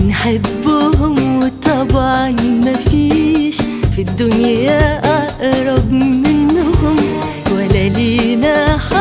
بنحبهم وطبعا مفيش في الدنيا أقرب منهم ولا لينا حق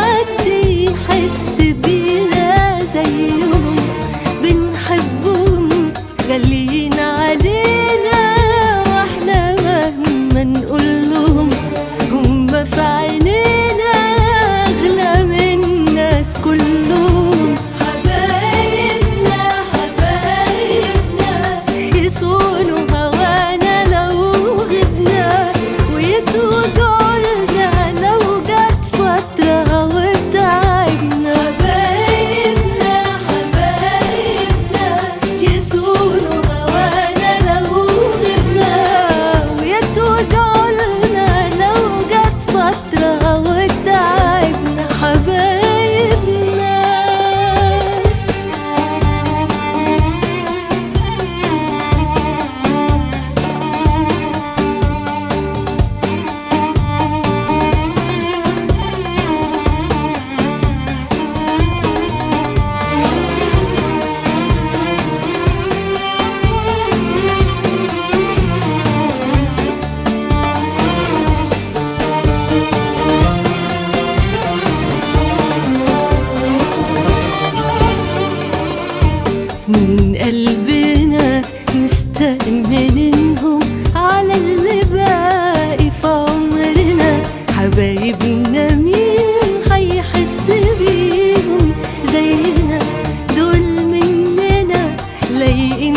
من قلبنا نستأمنهم على اللي باقي في عمرنا حبايبنا مين هيحس بيهم؟ زينا دول مننا لايقين